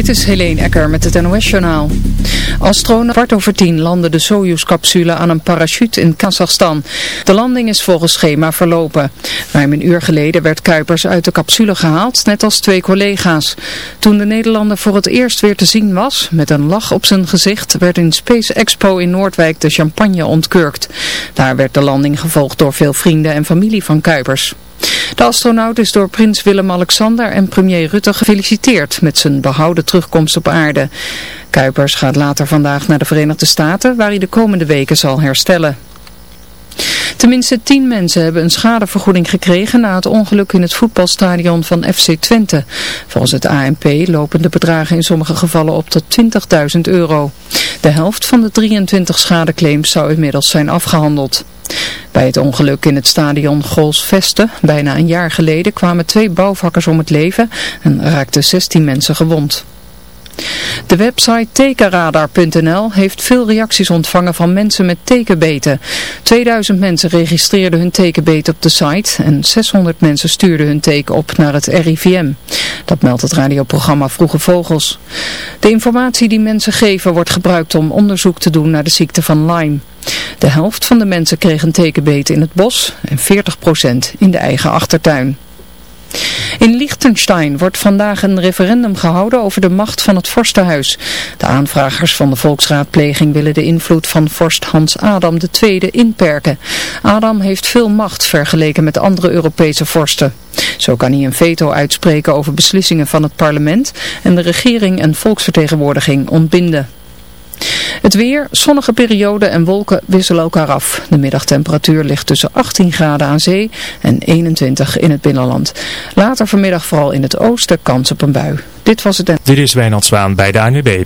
Dit is Helene Ecker met het NOS-journaal. Astronauten kwart over tien landen de Soyuz-capsule aan een parachute in Kazachstan. De landing is volgens schema verlopen. Ruim een uur geleden werd Kuipers uit de capsule gehaald, net als twee collega's. Toen de Nederlander voor het eerst weer te zien was, met een lach op zijn gezicht, werd in Space Expo in Noordwijk de champagne ontkurkt. Daar werd de landing gevolgd door veel vrienden en familie van Kuipers. De astronaut is door prins Willem-Alexander en premier Rutte gefeliciteerd met zijn behouden terugkomst op aarde. Kuipers gaat later vandaag naar de Verenigde Staten waar hij de komende weken zal herstellen. Tenminste tien mensen hebben een schadevergoeding gekregen na het ongeluk in het voetbalstadion van FC Twente. Volgens het ANP lopen de bedragen in sommige gevallen op tot 20.000 euro. De helft van de 23 schadeclaims zou inmiddels zijn afgehandeld. Bij het ongeluk in het stadion Gols-Veste, bijna een jaar geleden, kwamen twee bouwvakkers om het leven en raakten 16 mensen gewond. De website tekenradar.nl heeft veel reacties ontvangen van mensen met tekenbeten. 2000 mensen registreerden hun tekenbeet op de site en 600 mensen stuurden hun teken op naar het RIVM. Dat meldt het radioprogramma Vroege Vogels. De informatie die mensen geven wordt gebruikt om onderzoek te doen naar de ziekte van Lyme. De helft van de mensen kreeg een tekenbeet in het bos en 40% in de eigen achtertuin. In Liechtenstein wordt vandaag een referendum gehouden over de macht van het vorstenhuis. De aanvragers van de volksraadpleging willen de invloed van vorst Hans Adam II inperken. Adam heeft veel macht vergeleken met andere Europese vorsten. Zo kan hij een veto uitspreken over beslissingen van het parlement en de regering en volksvertegenwoordiging ontbinden. Het weer, zonnige periode en wolken wisselen elkaar af. De middagtemperatuur ligt tussen 18 graden aan zee en 21 in het binnenland. Later vanmiddag vooral in het oosten kans op een bui. Dit was het. Dit is Wijnand Zwaan bij de ANWB.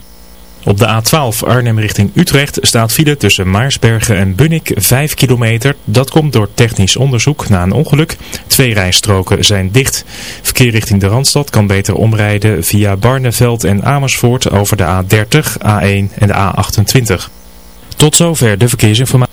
Op de A12 Arnhem richting Utrecht staat file tussen Maarsbergen en Bunnik 5 kilometer. Dat komt door technisch onderzoek na een ongeluk. Twee rijstroken zijn dicht. Verkeer richting de Randstad kan beter omrijden via Barneveld en Amersfoort over de A30, A1 en de A28. Tot zover de verkeersinformatie.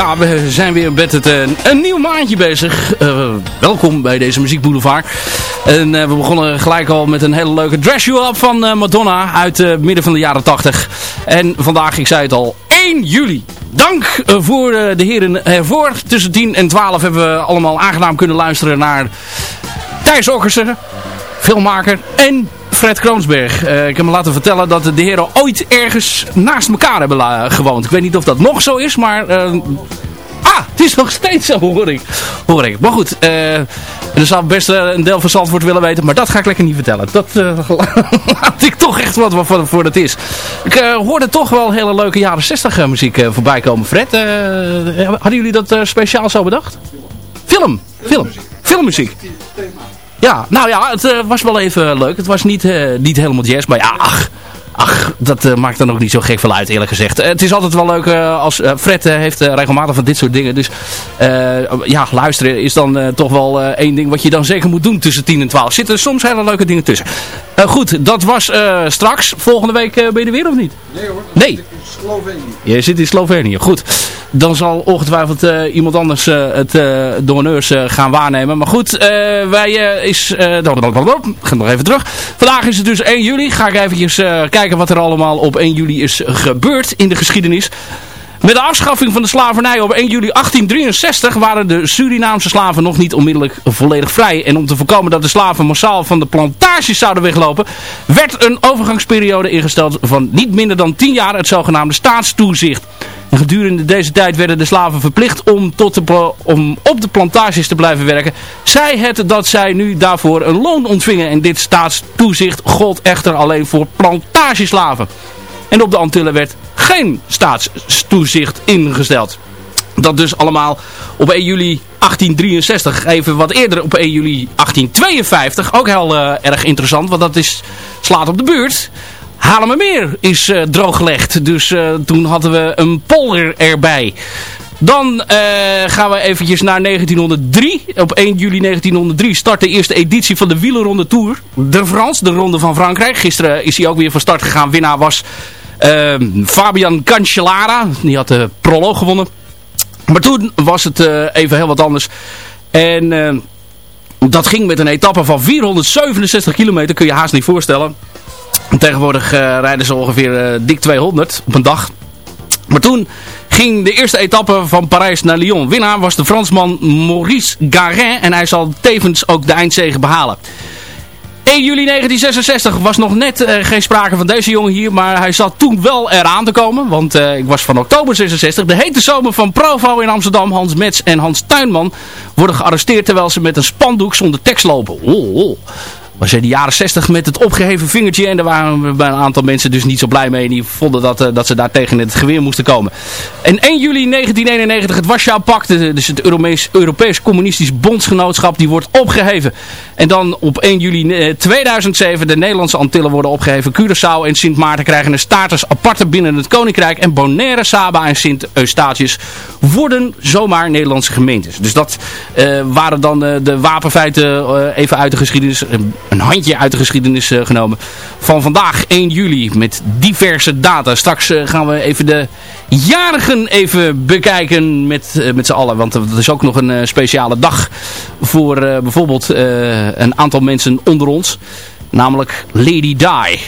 Ja, we zijn weer met het, uh, een nieuw maandje bezig. Uh, welkom bij deze Muziek Boulevard. En uh, we begonnen gelijk al met een hele leuke Dress You Up van Madonna uit midden van de jaren 80. En vandaag, ik zei het al, 1 juli. Dank voor de heren ervoor. Tussen 10 en 12 hebben we allemaal aangenaam kunnen luisteren naar Thijs Okkersen, filmmaker en Fred Kroonsberg. Uh, ik heb me laten vertellen dat de heren ooit ergens naast elkaar hebben gewoond. Ik weet niet of dat nog zo is, maar... Uh, ah, het is nog steeds zo, hoor ik. Hoor ik. Maar goed, uh, er zou best een deel van Zandvoort willen weten, maar dat ga ik lekker niet vertellen. Dat laat ik toch echt wat voor, voor het is. Ik hoorde toch wel hele leuke jaren 60 muziek voorbij komen. Fred, hadden jullie dat speciaal zo bedacht? Film, film, filmmuziek. Ja, nou ja, het uh, was wel even leuk. Het was niet, uh, niet helemaal jazz, maar ja, ach, ach dat uh, maakt dan ook niet zo gek veel uit eerlijk gezegd. het is altijd wel leuk als Fred heeft regelmatig van dit soort dingen. Dus ja, luisteren is dan toch wel één ding wat je dan zeker moet doen tussen 10 en 12. Zitten er soms hele leuke dingen tussen. goed, dat was straks. Volgende week ben je er weer of niet? Nee hoor. Nee. Slovenië. Je zit in Slovenië, goed dan zal ongetwijfeld uh, iemand anders uh, het uh, gaan waarnemen. Maar goed, wij is... ik ga nog even terug. Vandaag is het dus 1 juli. Ga ik eventjes kijken wat er allemaal op 1 juli is gebeurd in de geschiedenis. Met de afschaffing van de slavernij op 1 juli 1863 waren de Surinaamse slaven nog niet onmiddellijk volledig vrij. En om te voorkomen dat de slaven massaal van de plantages zouden weglopen, werd een overgangsperiode ingesteld van niet minder dan 10 jaar, het zogenaamde staatstoezicht. En gedurende deze tijd werden de slaven verplicht om, tot de, om op de plantages te blijven werken. Zij het dat zij nu daarvoor een loon ontvingen. En dit staatstoezicht gold echter alleen voor plantageslaven. En op de Antillen werd geen staatstoezicht ingesteld. Dat dus allemaal op 1 juli 1863. Even wat eerder op 1 juli 1852. Ook heel uh, erg interessant, want dat is, slaat op de buurt. Haarlemmermeer is uh, drooggelegd. Dus uh, toen hadden we een polder erbij. Dan gaan we eventjes naar 1903. Op 1 juli 1903 start de eerste editie van de wielerronde Tour. De Frans, de ronde van Frankrijk. Gisteren is hij ook weer van start gegaan. Winnaar was Fabian Cancellara. Die had de proloog gewonnen. Maar toen was het uh, even heel wat anders. En uh, dat ging met een etappe van 467 kilometer. Kun je haast niet voorstellen. Tegenwoordig uh, rijden ze ongeveer dik 200 op een dag. Maar toen ging de eerste etappe van Parijs naar Lyon. Winnaar was de Fransman Maurice Garin. En hij zal tevens ook de eindzege behalen. 1 juli 1966 was nog net uh, geen sprake van deze jongen hier. Maar hij zat toen wel eraan te komen. Want uh, ik was van oktober 66. De hete zomer van Provo in Amsterdam. Hans Mets en Hans Tuinman worden gearresteerd terwijl ze met een spandoek zonder tekst lopen. Oh was in de jaren 60 met het opgeheven vingertje. En daar waren bij een aantal mensen dus niet zo blij mee. Die vonden dat, uh, dat ze daar tegen het geweer moesten komen. En 1 juli 1991 het Warschau-pact. Dus het Europees, Communistisch Bondsgenootschap. Die wordt opgeheven. En dan op 1 juli 2007 de Nederlandse Antillen worden opgeheven. Curaçao en Sint Maarten krijgen een status aparte binnen het Koninkrijk. En Bonaire, Saba en Sint Eustatius worden zomaar Nederlandse gemeentes. Dus dat uh, waren dan de wapenfeiten even uit de geschiedenis een handje uit de geschiedenis uh, genomen. Van vandaag 1 juli met diverse data. Straks uh, gaan we even de jarigen even bekijken met, uh, met z'n allen. Want dat is ook nog een speciale dag voor bijvoorbeeld een aantal mensen onder ons. Namelijk Lady Di.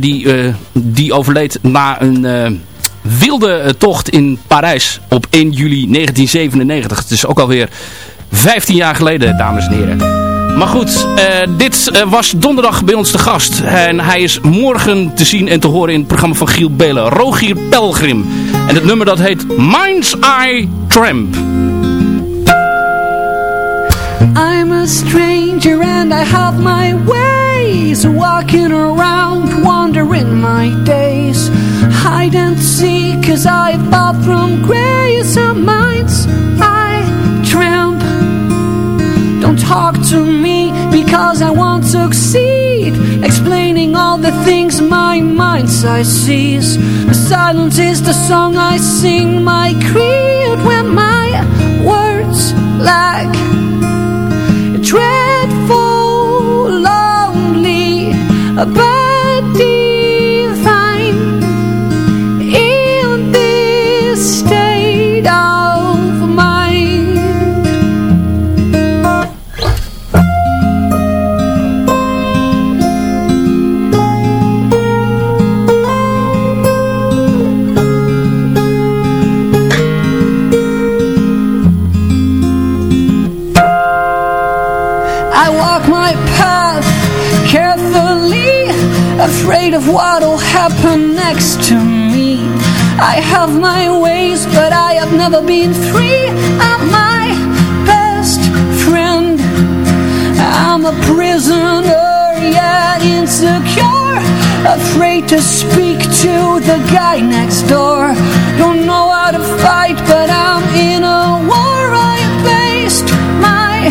die, die overleed na een wilde tocht in Parijs op 1 juli 1997. Het is ook alweer 15 jaar geleden, dames en heren. Maar goed, uh, dit uh, was donderdag bij ons te gast. En hij is morgen te zien en te horen in het programma van Giel Belen. Rogier Pelgrim. En het nummer dat heet Mind's Eye Tramp. I'm a stranger and I have my ways Walking around, wandering my days Hide and seek cause I fall from grace of mind's eye tramp talk to me because I won't succeed. Explaining all the things my mind sees. Silence is the song I sing. My creed when my words lack. Dreadful, lonely, but afraid of what'll happen next to me. I have my ways, but I have never been free. I'm my best friend. I'm a prisoner, yet insecure. Afraid to speak to the guy next door. Don't know how to fight, but I'm in a war. I've based my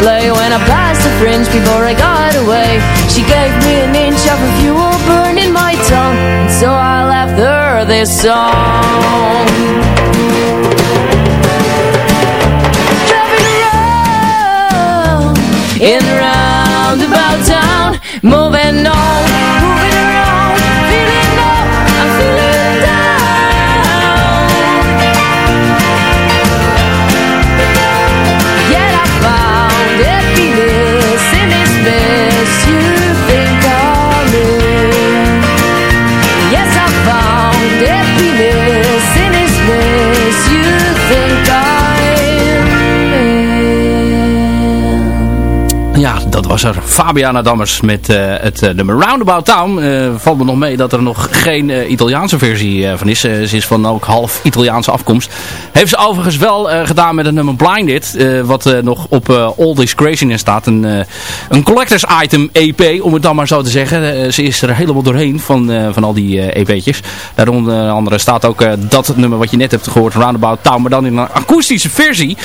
Play when I passed the fringe before I got away. She gave me an inch of her fuel burning my tongue, and so I left her this song. Driving around in a roundabout town, moving on, moving dat was er. Fabiana Dammers met eh, het uh, nummer Roundabout Town. Eh, valt me nog mee dat er nog geen eh, Italiaanse versie eh, van is. Eh, ze is van ook half Italiaanse afkomst. Heeft ze overigens wel eh, gedaan met het nummer Blinded. eh, wat eh, nog op eh, All This Craziness staat. Een, eh, een collectors item EP, om het dan maar zo te zeggen. Eh, ze is er helemaal doorheen van, eh, van al die eh, EP'tjes. Daaronder andere staat ook eh, dat nummer wat je net hebt gehoord. Roundabout Town, maar dan in een akoestische versie.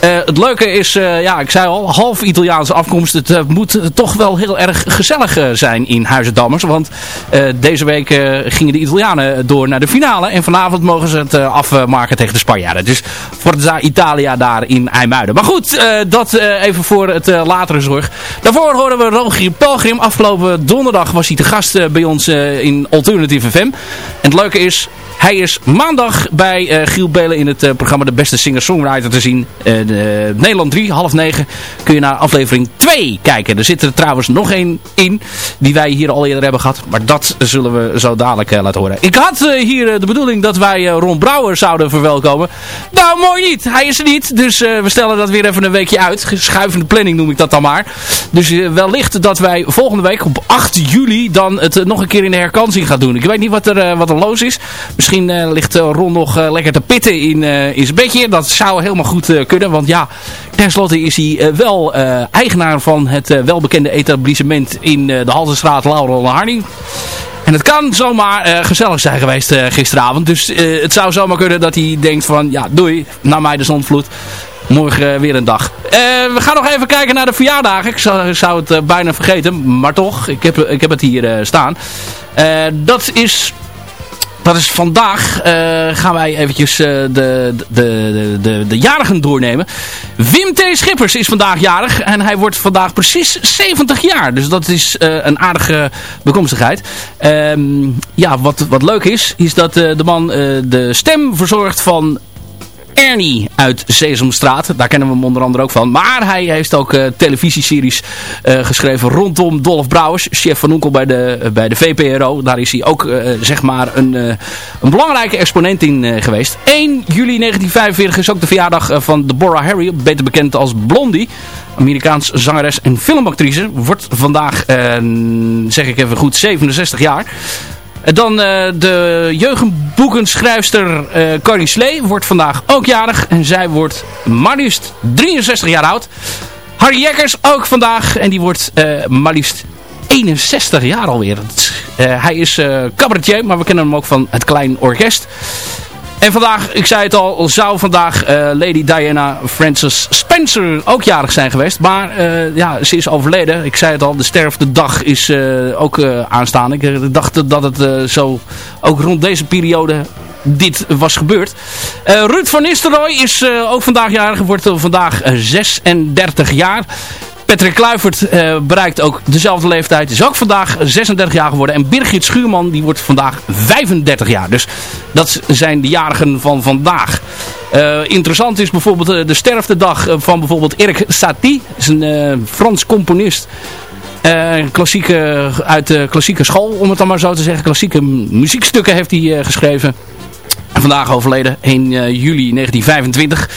Eh, het leuke is, eh, ja, ik zei al, half Italiaanse afkomst. Het eh, moet eh, toch wel heel erg gezellig eh, zijn in Huizendammers. Want eh, deze week gingen de Italianen door naar de finale. En vanavond mogen ze het afmaken tegen de Spanjaarden. Dus Forza Italia daar in IJmuiden. Maar goed, dat even voor het latere zorg. Daarvoor horen we Rogier Pelgrim. Afgelopen donderdag was hij te gast bij ons in Alternative FM. En het leuke is, hij is maandag bij Giel Belen in het programma De Beste Singer-Songwriter te zien. De, Nederland 3, half 9, kun je naar aflevering 2 kijken. Er zit er trouwens nog één in, die wij hier al eerder hebben gehad. Maar dat zullen we zo dadelijk eh, laten horen. Ik had eh, hier eh, de bedoeling dat wij Ron Brouwer zouden verwelkomen. Nou, mooi niet. Hij is er niet. Dus we stellen dat weer even een weekje uit. Schuivende planning noem ik dat dan maar. Dus wellicht dat wij volgende week op 8 juli dan het nog een keer in de herkansing gaan doen. Ik weet niet wat er, wat er los is. Misschien ligt Ron nog lekker te pitten in, in zijn bedje. Dat zou helemaal goed kunnen. Want ja, tenslotte is hij wel eigenaar van het eh, welbekende etablissement in eh, de Haltestraat Laurel Harding. En het kan zomaar eh, gezellig zijn geweest gisteravond. Dus het zou zomaar kunnen dat hij denkt van... Ja, doei, naar mij de zondvloed. Morgen weer een dag. We gaan nog even kijken naar de verjaardagen. Ik zou, ik zou het bijna vergeten. Maar toch, ik heb, ik heb het hier staan. Dat is... Dat is vandaag, eh, gaan wij eventjes eh, de, de, de, de, de jarigen doornemen. Wim T. Schippers is vandaag jarig en hij wordt vandaag precies 70 jaar. Dus dat is eh, een aardige bekomstigheid. Ehm, ja, wat, wat leuk is, is dat eh, de man eh, de stem verzorgt van Ernie uit Sesamstraat. Daar kennen we hem onder andere ook van. Maar hij heeft ook eh, televisieseries eh, geschreven rondom Dolph Brouwers. Chef van Onkel bij de, bij de VPRO. Daar is hij ook eh, zeg maar een, eh, een belangrijke exponent in eh, geweest. 1 juli 1945 is ook de verjaardag eh, van Deborah Harry. Beter bekend als Blondie. Amerikaans zangeres en filmactrice. Wordt vandaag, eh, zeg ik even goed, 67 jaar. En Dan eh, de jeugdboekenschrijfster eh Carrie Slee wordt vandaag ook jarig. En zij wordt maar liefst 63 jaar oud. Harry Jekkers ook vandaag. En die wordt eh maar liefst 61 jaar alweer. Eh, hij is eh cabaretier, maar we kennen hem ook van het Klein Orkest. En vandaag, ik zei het al, zou vandaag eh, Lady Diana Frances Spencer ook jarig zijn geweest. Maar eh, ja, ze is overleden. Ik zei het al, de sterftedag is eh, ook eh, aanstaan. Ik dacht dat het zo ook rond deze periode dit was gebeurd. Ruud van Nistelrooy is ook vandaag jarig. Wordt vandaag eh, 36 jaar. Patrick Kluivert eh, bereikt ook dezelfde leeftijd. Is ook vandaag 36 jaar geworden. En Birgit Schuurman die wordt vandaag 35 jaar. Dus dat zijn de jarigen van vandaag. Eh, interessant is bijvoorbeeld eh, de sterftedag van bijvoorbeeld Erik Satie. Dat is een Frans componist. Eh, klassieke, uit de klassieke school, om het dan maar zo te zeggen. Klassieke muziekstukken heeft hij geschreven. En vandaag overleden, 1 eh, juli 1925.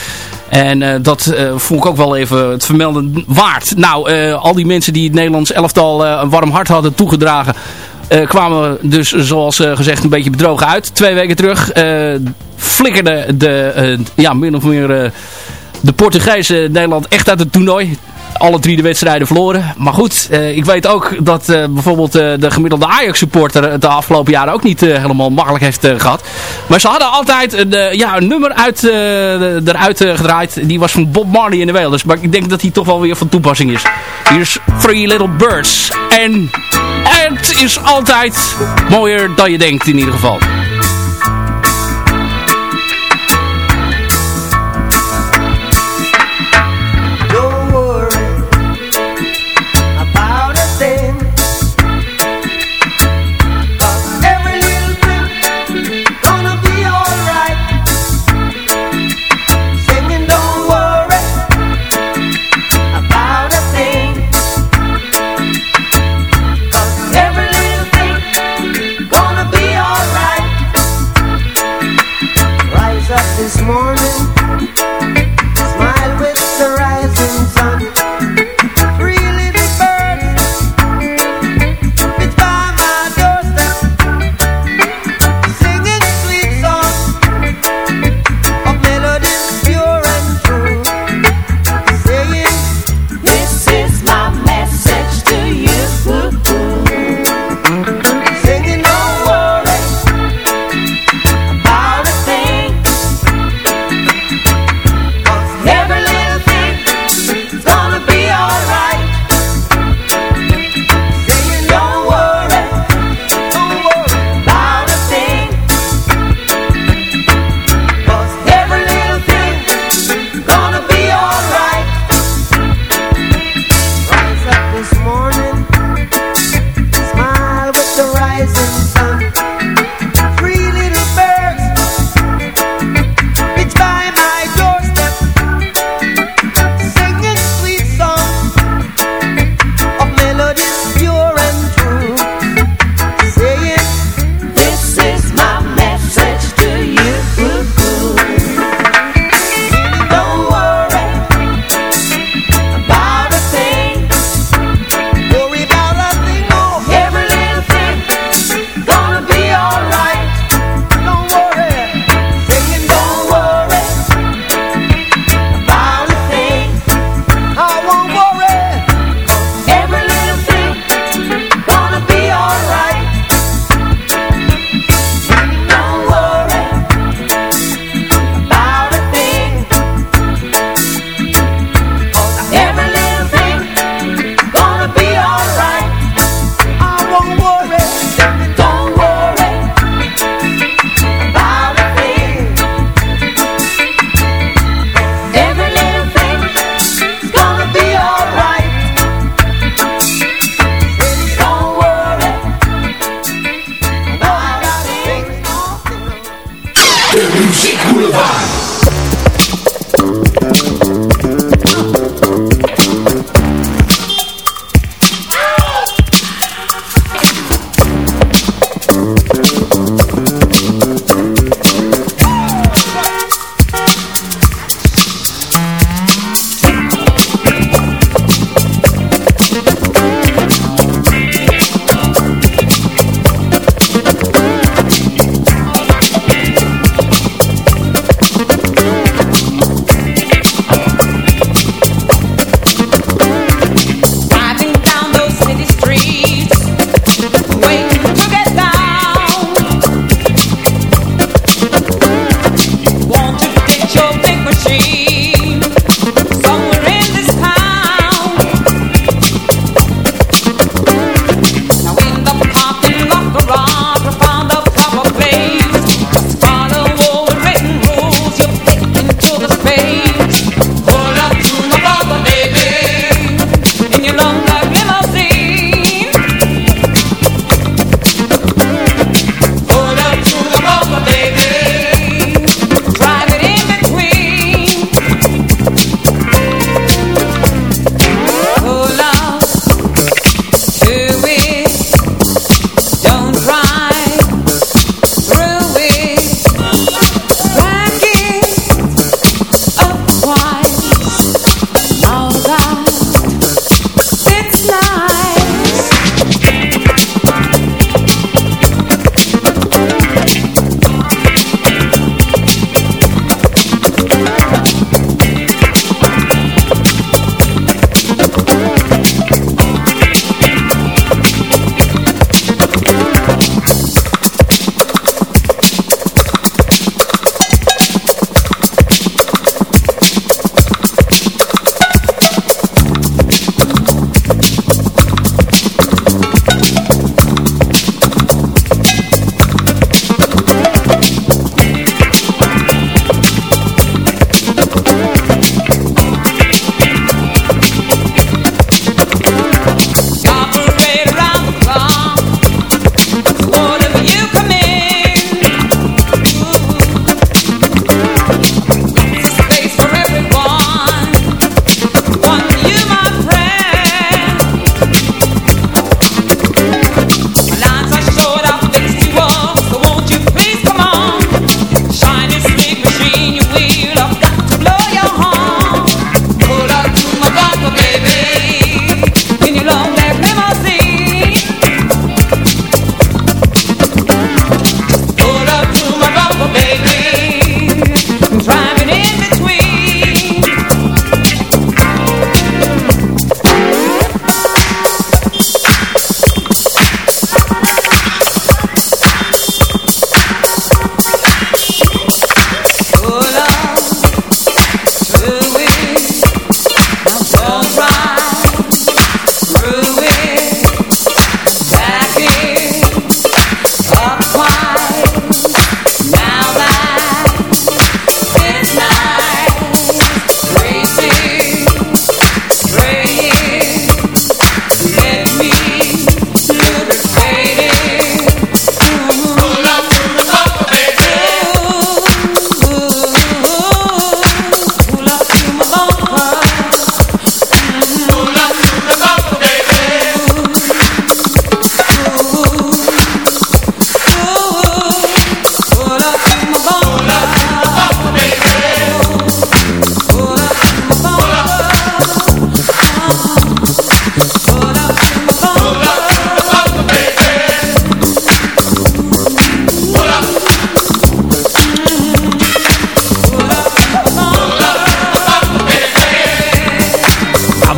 En eh, dat eh, vond ik ook wel even het vermelden waard. Nou, eh, al die mensen die het Nederlands elftal een warm hart hadden toegedragen... kwamen dus, zoals gezegd, een beetje bedrogen uit. Twee weken terug flikkerde de, ja, min of meer... de Portugezen Nederland echt uit het toernooi. Alle drie de wedstrijden verloren. Maar goed, ik weet ook dat bijvoorbeeld de gemiddelde Ajax supporter de afgelopen jaren ook niet helemaal makkelijk heeft gehad. Maar ze hadden altijd een, ja, een nummer uit, eruit gedraaid. Die was van Bob Marley in de Wailers. Maar ik denk dat die toch wel weer van toepassing is. Hier is Three Little Birds. En het is altijd mooier dan je denkt in ieder geval.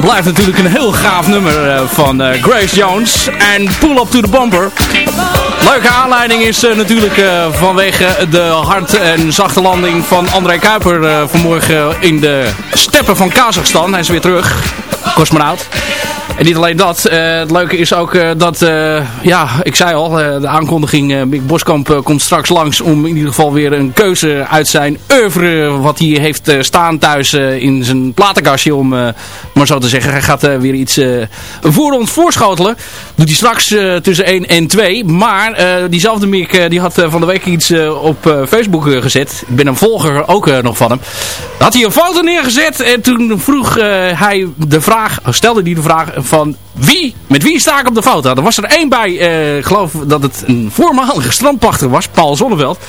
Blijft natuurlijk een heel gaaf nummer uh, van uh, Grace Jones. En Pull Up to the Bumper. Leuke aanleiding is uh, natuurlijk vanwege de hard en zachte landing van André Kuiper vanmorgen in de steppen van Kazachstan. Hij is weer terug, cosmonaut. En niet alleen dat. Uh, het leuke is ook uh, dat, uh, ja, ik zei al, de aankondiging, Mick Boskamp komt straks langs om in ieder geval weer een keuze uit zijn oeuvre, wat hij heeft staan thuis in zijn platenkastje, om maar zo te zeggen. Hij gaat weer iets voor ons voorschotelen. Doet hij straks tussen 1 en 2. Maar diezelfde Mick, die had van de week iets op Facebook gezet. Ik ben een volger ook nog van hem. Had hij een foto neergezet en toen vroeg hij de vraag, stelde hij de vraag van wie, met wie sta ik op de foto? Er was er één bij, ik geloof dat het een voormalige strandpachter was, Paul Zonneveld.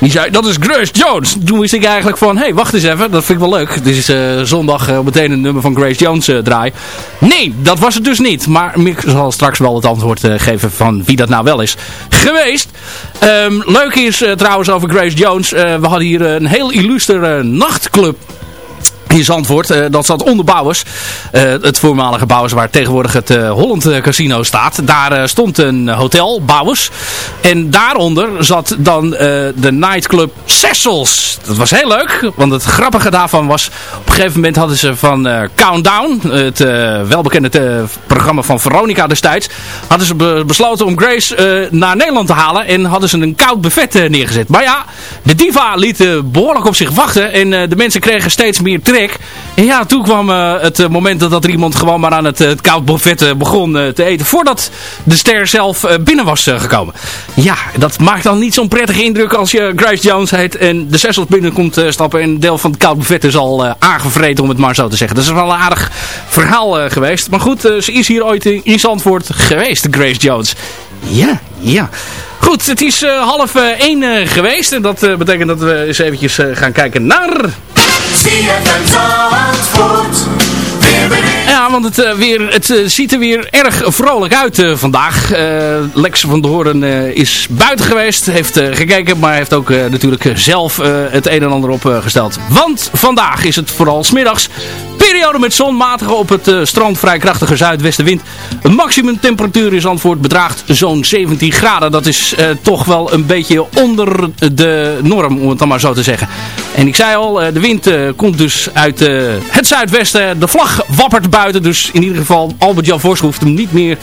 Die zei, dat is Grace Jones. Toen wist ik eigenlijk van, hé, hey, wacht eens even, dat vind ik wel leuk. Dit is uh, zondag uh, meteen een nummer van Grace Jones draaien. Nee, dat was het dus niet. Maar Mick zal straks wel het antwoord geven van wie dat nou wel is geweest. Um, leuk is trouwens over Grace Jones, we hadden hier een heel illustere nachtclub in Zandvoort. Uh, dat zat onder Bouwers. Uh, het voormalige Bouwers waar tegenwoordig het uh, Holland Casino staat. Daar stond een hotel, Bouwers. En daaronder zat dan de nightclub Cecils. Dat was heel leuk. Want het grappige daarvan was... Op een gegeven moment hadden ze van Countdown... Het welbekende programma van Veronica destijds... Hadden ze be besloten om Grace naar Nederland te halen. En hadden ze een koud buffet neergezet. Maar ja, de diva liet behoorlijk op zich wachten. En de mensen kregen steeds meer en ja, toen kwam uh, het uh, moment dat er iemand gewoon maar aan het, uh, het koud buffet begon te eten. Voordat de ster zelf binnen was gekomen. Ja, dat maakt dan niet zo'n prettige indruk als je Grace Jones heet en de Cecils binnenkomt stappen. En een deel van het koud buffet is al aangevreten om het maar zo te zeggen. Dat is wel een aardig verhaal geweest. Maar goed, ze is hier ooit in, Zandvoort geweest, Grace Jones. Ja, ja. Goed, het is half één geweest. En dat betekent dat we eens eventjes gaan kijken naar ZFM Zandvoort. Weer ben ik ja, want het, uh, weer, het uh, ziet er weer erg vrolijk uit uh, vandaag. Lex van Doorn is buiten geweest, heeft gekeken, maar heeft ook natuurlijk zelf het een en ander opgesteld. want vandaag is het vooral smiddags periode met zon, matige op het strand vrij krachtige zuidwestenwind. Een maximum temperatuur in Zandvoort bedraagt zo'n 17 graden. Dat is toch wel een beetje onder de norm, om het dan maar zo te zeggen. En ik zei al, de wind komt dus uit het zuidwesten. De vlag wappert buiten. Dus in ieder geval, Albert-Jan Vos hoeft hem niet meer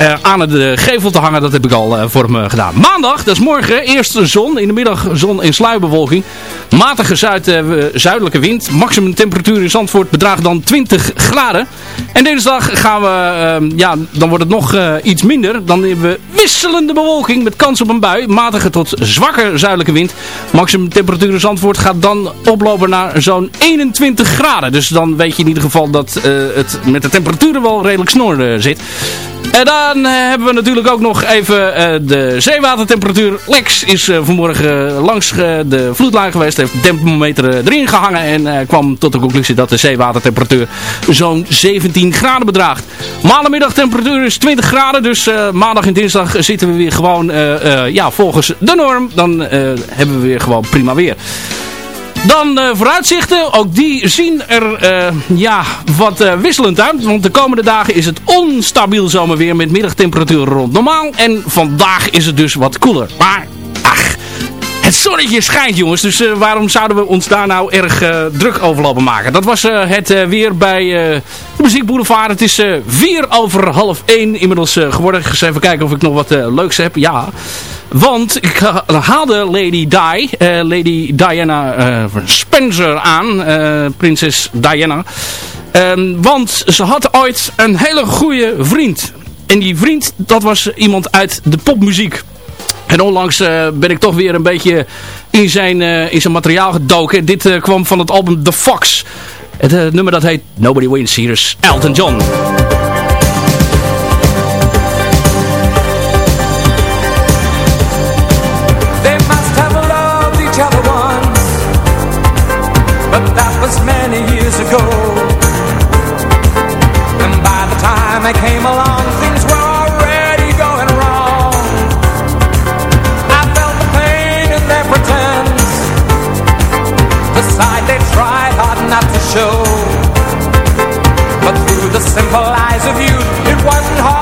uh, aan de gevel te hangen. Dat heb ik al uh, voor hem uh, gedaan. Maandag, dat is morgen, eerst de zon. In de middag zon en sluierbewolking. Matige zuid, zuidelijke wind. Maximum temperatuur in Zandvoort bedraagt dan 20 graden. En dinsdag gaan we, ja, dan wordt het nog iets minder. Dan hebben we wisselende bewolking met kans op een bui. Matige tot zwakke zuidelijke wind. Maximum temperatuur in Zandvoort gaat dan oplopen naar zo'n 21 graden. Dus dan weet je in ieder geval dat het met de temperaturen wel redelijk snor uh, zit. En dan uh, hebben we natuurlijk ook nog even uh, de zeewatertemperatuur. Lex is vanmorgen langs de vloedlijn geweest. Heeft de temperatuur erin gehangen. En kwam tot de conclusie dat de zeewatertemperatuur zo'n 17 graden bedraagt. Maandagmiddagtemperatuur is 20 graden. Dus maandag en dinsdag zitten we weer gewoon ja, volgens de norm. Dan hebben we weer gewoon prima weer. Dan uh, vooruitzichten. Ook die zien er uh, ja, wat uh, wisselend uit. Want de komende dagen is het onstabiel zomerweer met middagtemperaturen rond normaal. En vandaag is het dus wat koeler. Maar, het zonnetje schijnt jongens. Dus waarom zouden we ons daar nou erg druk over lopen maken? Dat was het weer bij de Muziek Boulevard. Het is vier over half één inmiddels geworden. Ik even kijken of ik nog wat leuks heb. Ja. Want ik haalde Lady Di, Lady Diana Spencer aan, prinses Diana. Um, want ze had ooit een hele goede vriend. En die vriend, dat was iemand uit de popmuziek. En onlangs ben ik toch weer een beetje in zijn, in zijn materiaal gedoken. Dit kwam van het album The Fox. Het nummer dat heet Nobody Wins. Hier is Elton John. The simple eyes of youth, it wasn't hard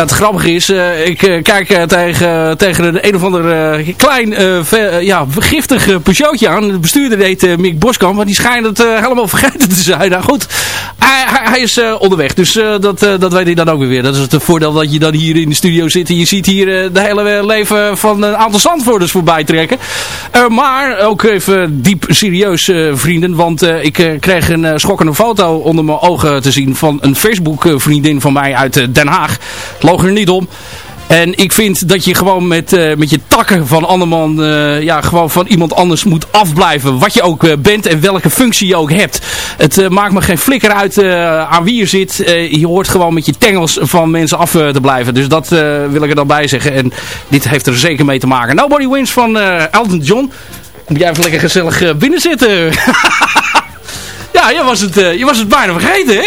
Ja, het grappige is, eh, ik eh, kijk eh, tegen, tegen een, een of ander klein, ja, giftig Peugeotje aan. De bestuurder eh, Mick Boskamp, maar die schijnt het helemaal vergeten te zijn. Nou goed, hij, hij, hij is eh, onderweg, dus eh, dat, eh, dat weet ik dan ook weer. Dat is het voordeel dat je dan hier in de studio zit en je ziet hier de hele leven van een aantal Zandvoorders voorbij trekken. Maar ook even diep serieus, vrienden, want ik kreeg een schokkende foto onder mijn ogen te zien van een Facebook-vriendin van mij uit Den Haag. Loog er niet om. En ik vind dat je gewoon met, eh, met je takken van anderman, eh, ja, gewoon van iemand anders moet afblijven. Wat je ook eh, bent en welke functie je ook hebt. Het maakt me geen flikker uit aan wie je zit. Je hoort gewoon met je tengels van mensen af te blijven. Dus dat wil ik er dan bij zeggen. En dit heeft er zeker mee te maken. Nobody Wins van Elton John. Moet jij even lekker gezellig binnen zitten. ja, je was, het, je was het bijna vergeten, hè?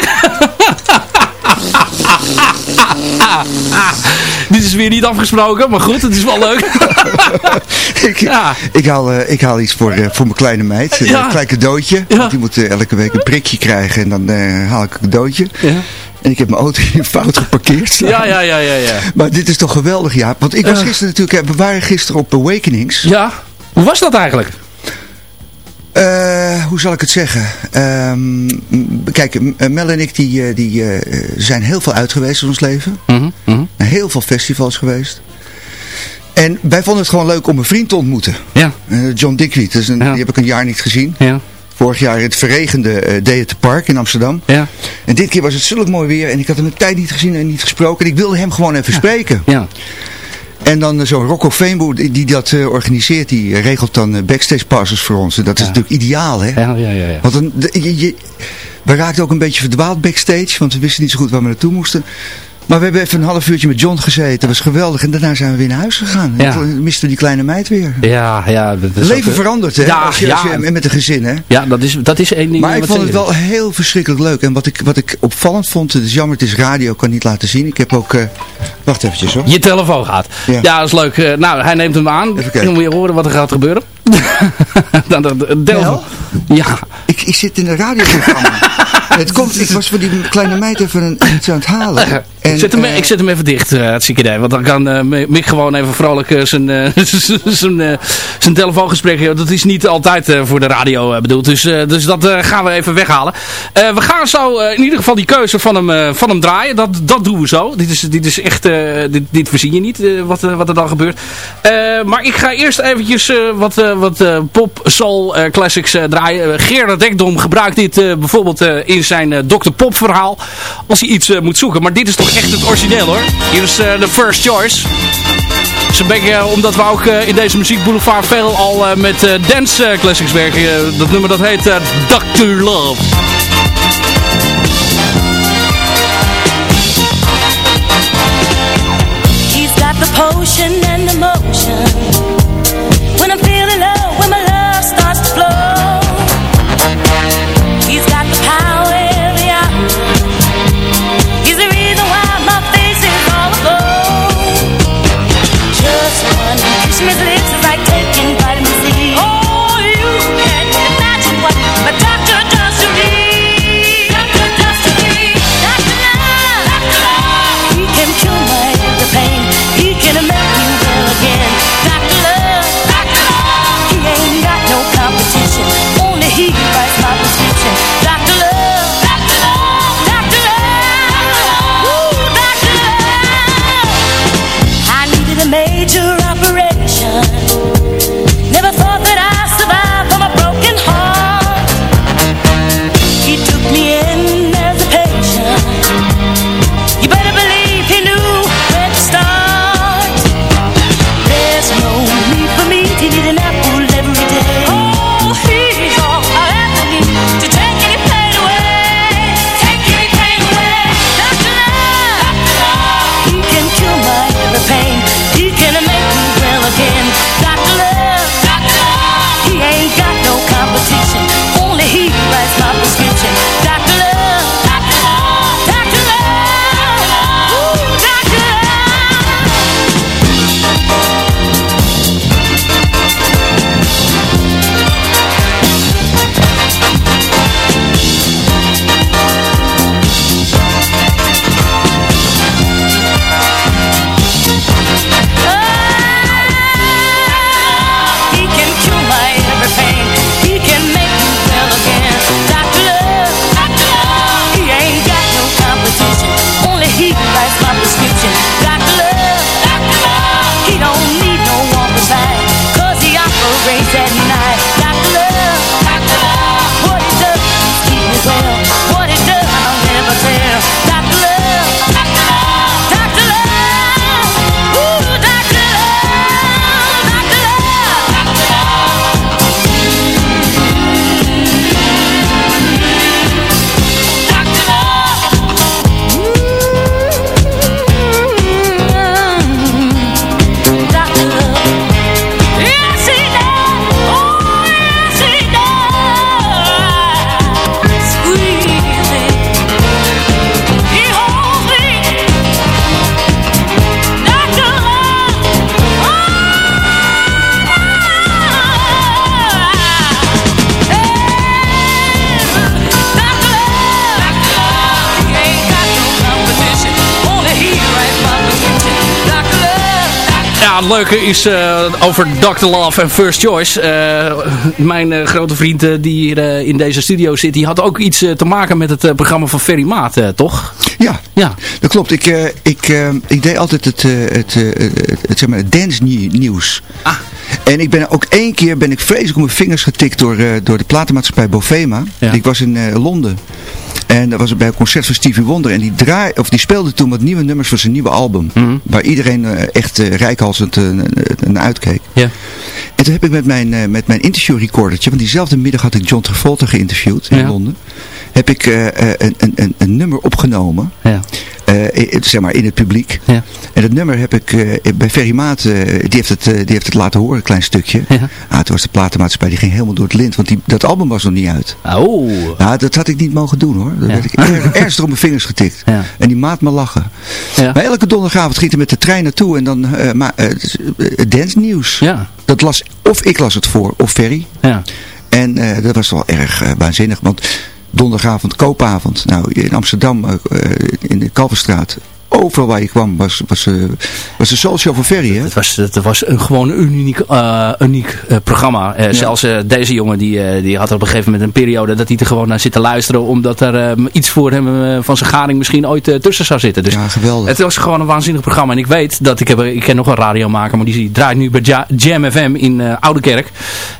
Dit is weer niet afgesproken, maar goed, het is wel leuk. ik, ik, haal, eh, ik haal iets voor, eh, voor mijn kleine meid. Een Ja. klein cadeautje. Want die moet eh, elke week een prikje krijgen. En dan haal ik een cadeautje. En ik heb mijn auto hier fout geparkeerd staan. Ja, ja, ja, ja, ja. Maar dit is toch geweldig, ja. Want ik was Ja. gisteren natuurlijk... We waren gisteren op Awakenings. Ja. Hoe was dat eigenlijk? Eh, hoe zal ik het zeggen? Ehm, m- kijk, eh, Mel en ik die, eh, die, zijn heel veel uit geweest in ons leven. Mhm, Naar heel veel festivals geweest. En wij vonden het gewoon leuk om een vriend te ontmoeten. Ja. John Dickwiet, is een, die heb ik een jaar niet gezien. Ja. Vorig jaar in het verregende het de Park in Amsterdam. Ja. En dit keer was het zulk mooi weer en ik had hem een tijd niet gezien en niet gesproken. En ik wilde hem gewoon even spreken. Ja. En dan eh, zo'n Rocco Veenboer die, dat eh, organiseert, die eh, regelt dan backstage passes voor ons. Dat is natuurlijk ideaal, hè? Ja, ja, ja. ja. Want dan, je- We raakten ook een beetje verdwaald backstage, want we wisten niet zo goed waar we naartoe moesten. Maar we hebben even een half uurtje met John gezeten. Dat was geweldig. En daarna zijn we weer naar huis gegaan. Ja. En misten die kleine meid weer. Ja, ja. Dat is Het leven ook, eh, verandert, hè? Ja, als je, als je- ja. en met een gezin, hè? Ja, dat is, dat is één ding. Maar ik vond het wel heel verschrikkelijk leuk. En wat ik, wat ik opvallend vond, het is jammer, het is radio, ik kan niet laten zien. Ik heb ook... eh, wacht eventjes hoor. Je telefoon gaat. Ja, Ja. dat is leuk. Eh, nou, hij neemt hem aan. kijken. Dan moet je horen wat er gaat gebeuren. telefoon. Ja. Ik, ik zit in een radioprogramma. het komt, ik was voor die kleine meid even een, iets aan het halen. En, ik, zet hem, eh, ik zet hem even dicht, eh, het zieke idee. Want dan kan eh, Mick gewoon even vrolijk eh, zijn, eh, zijn, eh, telefoongesprek... eh, Dat is niet altijd eh, voor de radio eh, bedoeld. Dus, eh, dus dat eh, gaan we even weghalen. Eh, we gaan zo eh, in ieder geval die keuze van hem, eh, van hem draaien. Dat, dat doen we zo. Dit is, dit is echt... eh, dit, dit voorzien je niet, eh, wat, eh, wat er dan gebeurt. Eh, maar ik ga eerst eventjes eh, wat, eh, wat eh, pop, soul, eh, classics eh, draaien. Eh, Gerard Ekdom gebruikt dit eh, bijvoorbeeld eh, in zijn eh, Dr. Pop verhaal. Als hij iets eh, moet zoeken. Maar dit is toch echt het origineel hoor. Hier is eh, de first choice. Beetje eh, omdat we ook eh, in deze muziekboulevard veel al eh, met eh, dance eh, classics werken. Eh, dat nummer dat heet eh, Dr. Love. Potion Ja, het leuke is eh, over Dr. Love en First Choice. Eh, mijn eh, grote vriend die hier in deze studio zit, die had ook iets te maken met het programma van Ferry Maat, toch? Ja, Ja. dat klopt. Ik, ik, ik deed altijd het, het, het, het, zeg maar, het dance nie- nieuws. Ah. En ik ben ook één keer ben ik vreselijk op mijn vingers getikt door, door de platenmaatschappij Bovema. Ja. Ik was in Londen. En dat was bij een concert van Stevie Wonder. En die, draai, of die speelde toen wat nieuwe nummers voor zijn nieuwe album. Mhm. Waar iedereen eh, echt uh, rijkhalsend uh, naar uitkeek. Ja. En toen heb ik met mijn, met mijn interview recordertje, want diezelfde middag had ik John Travolta geïnterviewd in Ja. Londen. Heb ik een, een, een, een nummer opgenomen. Ja. Uh, zeg maar in het publiek. Ja. En dat nummer heb ik uh, bij Ferry Maat, uh, die, heeft het, die heeft het laten horen, een klein stukje. Ja. Ah, toen was de platenmaatschappij, die ging helemaal door het lint, want die, dat album was nog niet uit. Oh. Nou, dat had ik niet mogen doen hoor. Dat Ja. werd ik er, ergens door mijn vingers getikt. Ja. En die maat me lachen. Ja. Maar elke donderdagavond ging hij met de trein naartoe en dan uh, maar, dance nieuws. Ja. Dat las, of ik las het voor, of Ferry. Ja. En dat was wel erg waanzinnig, want donderdagavond, koopavond. Nou, in Amsterdam, uh, in de Kalverstraat. Overal waar je kwam was, was, uh, was de Soul Show van Ferry, hè? Het was, het was een, gewoon een uniek, uh, uniek uh, programma. Ja. Zelfs deze jongen, die, die had op een gegeven moment een periode dat hij er gewoon naar zit te luisteren. Omdat er iets voor hem van zijn gading misschien ooit tussen zou zitten. Dus ja, geweldig. Het was gewoon een waanzinnig programma. En ik weet dat ik heb, ik ken nog een radiomaker, maar die draait nu bij ja, Jam FM in Oudekerk.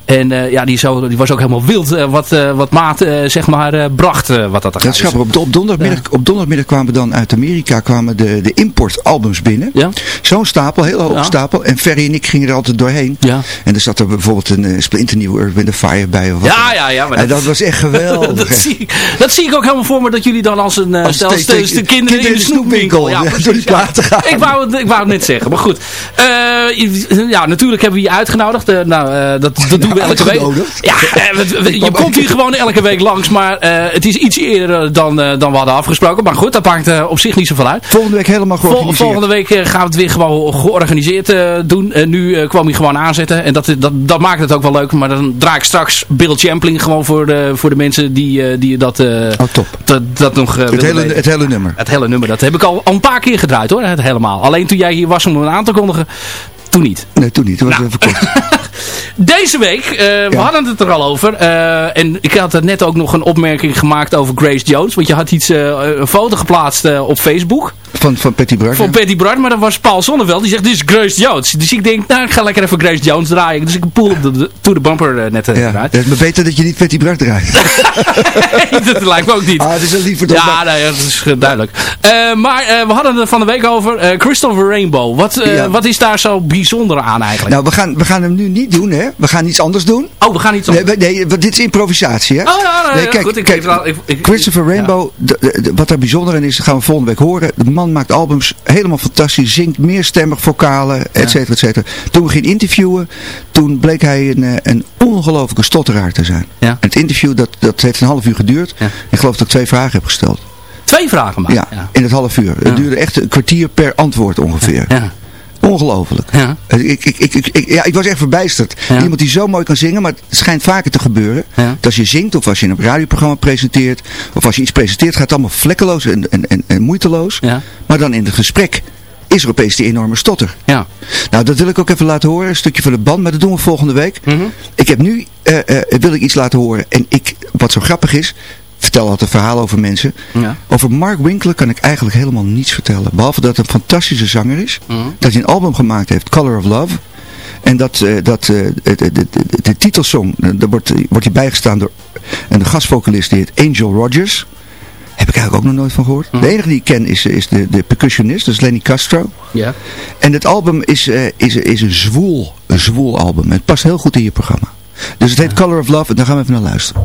En ja, die, zo, die was ook helemaal wild wat, wat maat, zeg maar, bracht. wat dat dat is grappig. Op, op, donderdagmiddag, op donderdagmiddag kwamen dan uit Amerika kwamen de, de importalbums binnen. Ja. Zo'n stapel, heel hoog Ja. stapel. En Ferry en ik gingen er altijd doorheen. Ja. En er zat er bijvoorbeeld een uh, splinternieuwe Earth, Wind Fire bij. Of wat Ja, ja, ja. Maar en dat, was echt geweldig. dat, zie ik, dat zie ik ook helemaal voor me, dat jullie dan als een uh, Als stel, de kinderen in de snoepwinkel. ja, precies, door die platen gaan. Ik wou, het, ik wou het net zeggen, maar goed. Eh, ja, natuurlijk hebben we je uitgenodigd. Nou, dat, dat doen we elke week. Ja, je komt hier gewoon elke week langs, maar het is iets eerder dan, dan we hadden afgesproken. Maar goed, dat maakt op zich niet zoveel uit. Volgende week helemaal Vol- volgende week eh, gaan we het weer gewoon georganiseerd eh, doen. En nu eh, kwam hij gewoon aanzetten. En dat, dat, dat maakt het ook wel leuk. Maar dan draai ik straks Bill Champlin gewoon voor de, voor de mensen die, die dat, Oh, top. dat, dat nog Het hele, weten. het hele nummer. Het hele nummer, dat heb ik al, al een paar keer gedraaid hoor. Het helemaal. Alleen toen jij hier was om hem aan te kondigen, toen niet. Nee, toen niet. Toen was Nou. het even kort. Deze week, we Ja. hadden het er al over. en ik had er net ook nog een opmerking gemaakt over Grace Jones. Want je had iets, een foto geplaatst op Facebook. Van, van Patty Bart. Van Patty Bart, maar dat was Paul Zonneveld. Die zegt, dit is Grace Jones. Dus ik denk, nou, ik ga lekker even Grace Jones draaien. Dus ik Pool op de, de, to the bumper eh, net uh, ja. eruit. Het is maar beter dat je niet Patty Bart draait. dat lijkt me ook niet. ah, het is een liever dan Ja, nee, dat is eh, duidelijk. Eh, maar eh, we hadden het van de week over eh, Christopher Rainbow. Wat, eh, Ja. wat is daar zo bijzonder aan eigenlijk? Nou, we gaan, we gaan hem nu niet doen, hè. We gaan iets anders doen. oh, we gaan iets Nee, anders. nee, want dit is improvisatie, hè. Oh, ja, nee, Nee, ja, kijk, goed. Ik, kijk, ik, ik, ik- Christopher Rainbow, wat daar bijzonder aan is, gaan we volgende week horen. De man maakt albums helemaal fantastisch, zingt meerstemmig, vocalen, et cetera, et cetera. Toen we gingen interviewen, toen bleek hij een, eh, een ongelofelijke stotteraar te zijn. En het interview, dat, dat heeft een half uur geduurd. Ik geloof dat ik twee vragen heb gesteld. Twee vragen maar. Ja, in het half uur. Het duurde echt een kwartier per antwoord ongeveer. Ja. Ongelooflijk. Ja. Ik, ik, ik, ik, ik- ja, ik was echt verbijsterd. Ja. Iemand die zo mooi kan zingen, maar het schijnt vaker te gebeuren. Ja. Dat als je zingt of als je een radioprogramma presenteert, of als je iets presenteert, gaat het allemaal vlekkeloos en, en, en, en moeiteloos. Ja. Maar dan in het gesprek is er opeens die enorme stotter. Ja. Nou, dat wil ik ook even laten horen, een stukje van de band, maar dat doen we volgende week. Mhm. Ik heb nu, eh, eh, wil ik iets laten horen. En ik, wat zo grappig is, vertel altijd een verhaal over mensen. Ja. Over Mark Winkler kan ik eigenlijk helemaal niets vertellen. Behalve dat het een fantastische zanger is. Mhm. Dat hij een album gemaakt heeft, Color of Love. En dat, eh, dat eh, de, de, de, de- titelsong, eh, daar wordt, wordt hij bijgestaan door en de gastvocalist die heet Angel Rogers. Heb ik eigenlijk ook nog nooit van gehoord. Mhm. De enige die ik ken is, is de, de percussionist, dat is Lenny Castro. Ja. En het album is, eh, is, is een, zwoel, een zwoel album. Het past heel goed in je programma. Dus het heet Color of Love en daar gaan we even naar luisteren.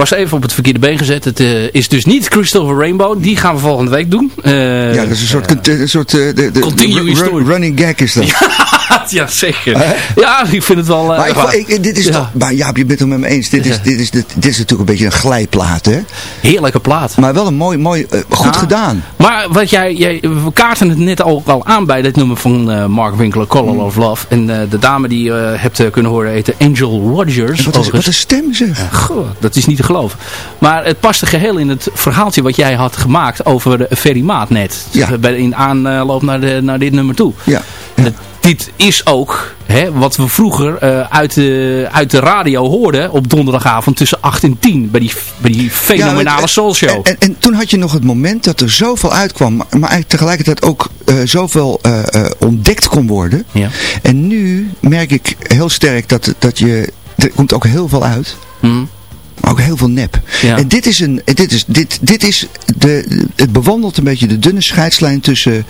Was even op het verkeerde been gezet. Het eh, is dus niet Christopher Rainbow. Die gaan we volgende week doen. Eh, Ja, dat is een soort, cont- een soort eh, de, de, story. running gag is dat. ja, zeker. Ja, ik vind het wel... eh, Maar, ik, dit is Ja. toch, maar Jaap, je bent het met me eens. Dit is, Ja. dit, is, dit, dit is natuurlijk een beetje een glijplaat, hè? Heerlijke plaat. Maar wel een mooi, mooi eh, goed Ja. gedaan. Maar wat jij, jij, we kaarten het net ook al aan bij dit nummer van eh, Mark Winkler, Color Mm. of Love. En de dame die je hebt kunnen horen heette Angel Rogers. Wat is, wat een stem zeg. Goh, dat is niet te geloven. Maar het paste geheel in het verhaaltje wat jij had gemaakt over de Ferry Maat net. Ja. Bij, in aanloop naar, de, naar dit nummer toe. Ja. Dit is ook hè, wat we vroeger eh, uit, de, uit de radio hoorden op donderdagavond tussen 8 en 10. Bij die, bij die fenomenale en- soul show. En, en, en toen had je nog het moment dat er zoveel uitkwam, maar, maar eigenlijk tegelijkertijd ook eh, zoveel eh, ontdekt kon worden. Ja. En nu merk ik heel sterk dat, dat je, er komt ook heel veel uit. Hm. Maar ook heel veel nep. Ja. En dit is, een, dit is, dit, dit is de, het bewandelt een beetje de dunne scheidslijn tussen,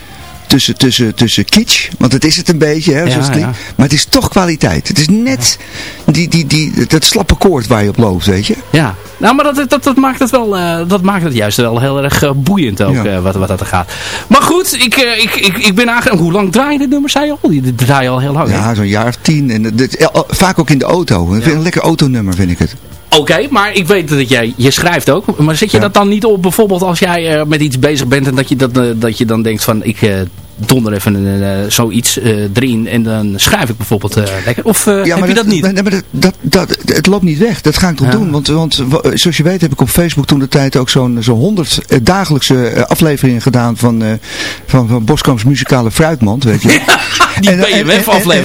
tussen, tussen, tussen kitsch. Want het is het een beetje, hè, Ja, zoals het klinkt. ja. Maar het is toch kwaliteit. Het is net die, die, die, dat slappe koord waar je op loopt, weet je. Ja, nou, maar dat, dat, dat, maakt het wel, eh, dat maakt het juist wel heel erg eh, boeiend ook, Ja. eh, wat, wat dat er gaat. Maar goed, ik, ik, ik, ik ben eigenlijk... Hoe lang draai je dit nummer, zei je al? Die draai je al heel lang? Ja, zo'n jaar of tien. En dat, dat- vaak ook in de auto. Een lekker autonummer, vind ik het. Oké, maar ik weet dat jij, je schrijft ook. Maar zet je Ja. dat dan niet op, bijvoorbeeld als jij eh, met iets bezig bent en dat je, dat, eh, dat je dan denkt van ik eh, donder even eh, zoiets eh, erin en dan schrijf ik bijvoorbeeld eh, lekker. Of heb je dat, niet? Nee, maar dat, dat, dat, het loopt niet weg. Dat ga ik toch Ja. doen. Want, want wa- zoals je weet heb ik op Facebook toen de tijd ook zo'n zo'n honderd eh, dagelijkse afleveringen gedaan van, van, van Boskamps muzikale fruitmand, weet je. Die dan- en-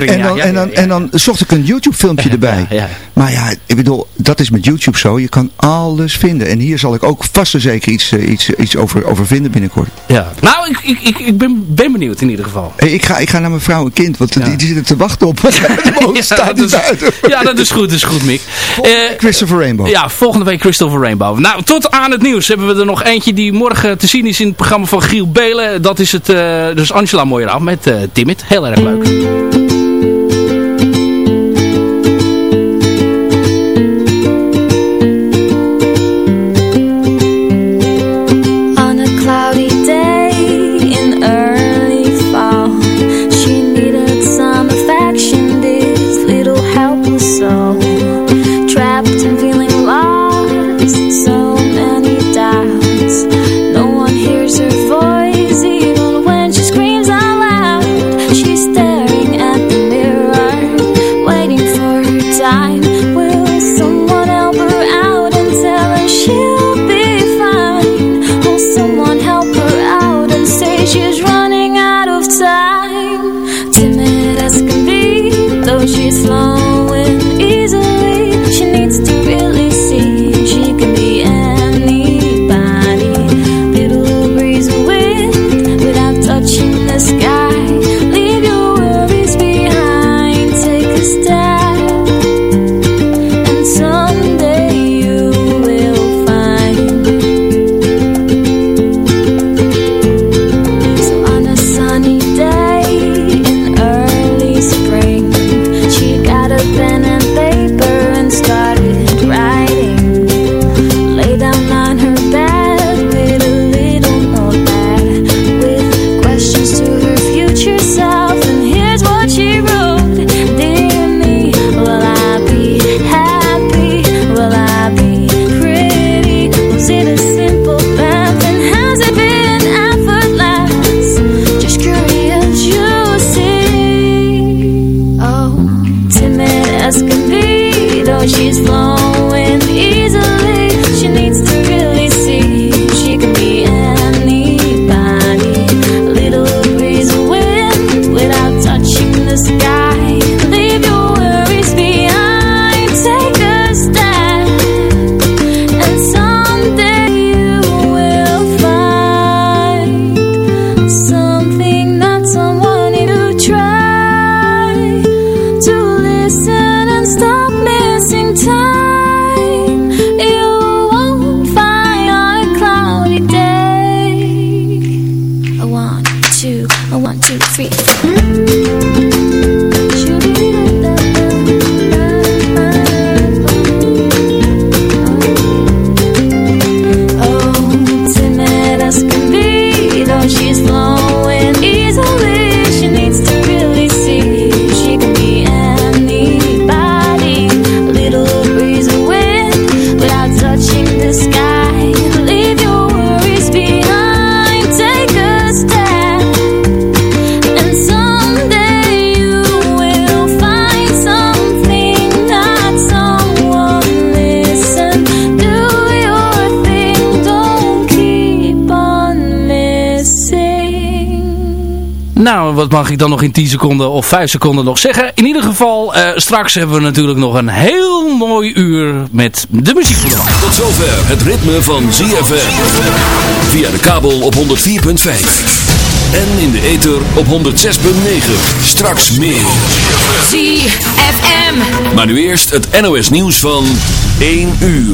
En, dan, ja, en, dan, ja, ja. en dan zocht ik een YouTube filmpje erbij. Maar ja, ik bedoel, dat is met YouTube zo. Je kan alles vinden. En hier zal ik ook vast en zeker iets, iets, iets over, over vinden binnenkort. Ja. Nou, ik, ik, ik, ik ben, ben benieuwd in ieder geval. Hey, ik, ga, ik ga naar mijn vrouw en kind, want die, die, zitten te wachten op. ja, dat is, ja, dat is goed, dat is goed, Mick. Uh, Christopher Rainbow. Ja, volgende week Christopher Rainbow. Nou, tot aan het nieuws hebben we er nog eentje die morgen te zien is in het programma van Giel Belen. Dat is het, eh, dus Angela Mooier met uh, Heel erg leuk. mag ik dan nog in 10 seconden of 5 seconden nog zeggen. In ieder geval, eh, straks hebben we natuurlijk nog een heel mooi uur met de muziek. Tot zover het ritme van ZFM. Via de kabel op 104.5. En in de ether op 106.9. Straks meer. ZFM. Maar nu eerst het NOS nieuws van 1 uur.